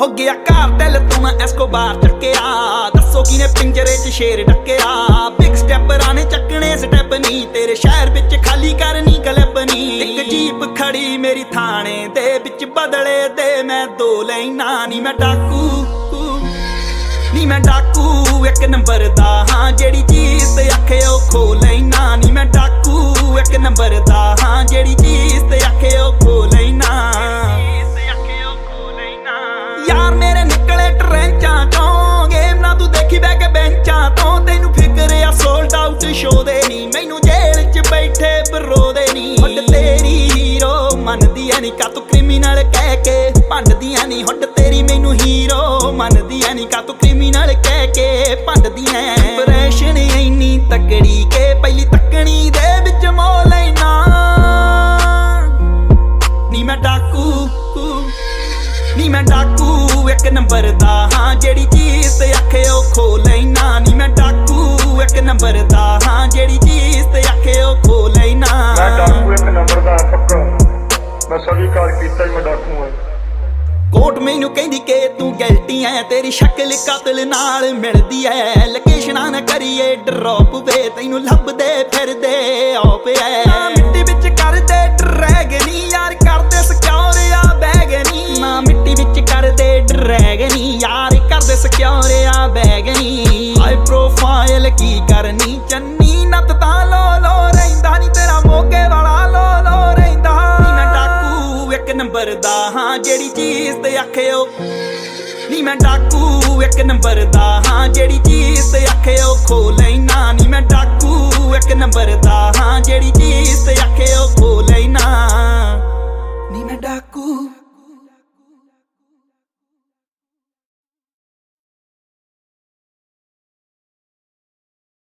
ਹੋ ਗਿਆ ਘਰ ਦਿਲ, ਤੂੰ ਮੈਂ ਐਸਕੋਬਾਰ ਚੱਕਿਆ। ਦੱਸੋ ਕਿਨੇ ਪਿੰਜਰੇ 'ਚ ਸ਼ੇਰ ਡੱਕਿਆ ਬਿਗ ਸਟੈਪਰਾਂ ਨੇ ਚੱਕਣੇ ਸਟੈਪ ਨਹੀਂ ਤੇਰੇ ਸ਼ਹਿਰ ਵਿੱਚ ਖਾਲੀ ਕਰਨੀ ਕਲੱਬ ਨਹੀਂ ਇੱਕ ਜੀਪ ਖੜੀ ਮੇਰੀ ਥਾਣੇ ਦੇ ਵਿੱਚ ਬਦਲੇ ਦੇ ਮੈਂ ਦੋ ਲੈਣਾ ਨਹੀਂ ਮੈਂ ਡਾਕੂ, ਨੀ ਮੈਂ ਡਾਕੂ, ਇੱਕ ਨੰਬਰ ਦਾ। ਹਾਂ, ਜਿਹੜੀ ਚੀਜ਼ ਤੇ ਆਖੇ ਉਹ ਖੋ ਲੈਣਾ ਨੀ। ਮੈਂ ਡਾਕੂ, ਇੱਕ ਨੰਬਰ ਦਾ। ਹਾਂ, ਜਿਹੜੀ ਚੀਜ਼ ਤੇ ਆਖੇ ਉਹ 'ਚ ਬੈਠੇ ਬਰੋ ਨਹੀਂ ਹੁੱਡ ਤੇਰੀ ਹੀਰੋ ਮੰਨਦੀ ਨਹੀਂ ਕਾ ਤੂੰ ਕ੍ਰਿਮੀਨਲ ਕਹਿ ਕੇ। ਭੰਡਦੀ ਨਹੀਂ ਹੁੱਡ ਤੇਰੀ ਮੈਨੂੰ ਹੀਰੋ ਮੰਨਦੀ ਨਹੀਂ ਕਾ ਤੂੰ ਕ੍ਰਿਮੀਨਲ ਕਹਿ ਕੇ। ਭੰਡਦੀ ਐ। ਇੰਨੀ ਤਕੜੀ ਕੇ, ਪਹਿਲੀ ਤੱਕਣੀ ਦੇ ਵਿੱਚ ਮੋ ਲੈਣਾ। ਨੀ ਮੈਂ ਡਾਕੂ, ਨੀ ਮੈਂ ਡਾਕੂ, ਇੱਕ ਨੰਬਰ ਦਾ। ਹਾਂ, ਜਿਹੜੀ ਚੀਜ਼ ਤੇ ਆਖੇ ਉਹ ਖੋ ਲੈਣਾ। ਨੀ ਮੈਂ ਮੈਨੂੰ ਕਹਿੰਦੀ ਕਿ ਤੂੰ ਗਲਤੀ ਐ ਤੇਰੀ ਸ਼ਕਲ ਕਾਤਲ ਨਾਲ ਮਿਲਦੀ ਐ। ਲੋਕੇਸ਼ਨਾਂ ਨਾ ਕਰੀਏ ਡਰੌਪ ਵੇ ਤੈਨੂੰ ਲੱਭਦੇ ਫਿਰਦੇ ਆਪ ਐ। ਨਾ ਮਿੱਟੀ ਵਿੱਚ ਕਰਦੇ ਡਰੈਗਨੀ ਯਾਰ ਕਰਦੇ ਸਿਕਿਉਰ ਆ ਬੈਗਨੀ ਨਾ। ਮਿੱਟੀ ਵਿੱਚ ਕਰਦੇ ਡਰੈਗਨੀ ਯਾਰ ਕਰਦੇ ਸਿਕਿਉਰ ਆ ਬੈਗਨੀ ਹਾਈ ਪ੍ਰੋਫਾਈਲ ਕੀ ਕਰਨੀ ਚੰਨੀ ਨੱਤ ਤਾਂ ਲੋ ਲੋ ਰਹਿੰਦਾ ਨਹੀਂ ਤੇਰਾ ਮੋਗੇ ਵਾਲਾ ਲੋ ਲੋ ਰਹਿੰਦਾ। ਹਾਂ ਜਿਹੜੀ ਚੀਜ਼ ਤੇ ਆਖਿਓ। ਨੀ ਮੈਂ ਡਾਕੂ ਇੱਕ ਨੰਬਰ ਦਾ, ਹਾਂ ਜਿਹੜੀ ਚੀਜ਼ ਤੇ ਆਖਿਓ, ਖੋ ਨਾ ਨੀ ਮੈਂ ਡਾਕੂ ਇੱਕ ਨੰਬਰ ਦਾ, ਹਾਂ ਜਿਹੜੀ ਚੀਜ਼ ਤੇ ਆਖਿਓ, ਖੋ ਲੈਣਾ। ਨੀ ਮੈਂ ਡਾਕੂ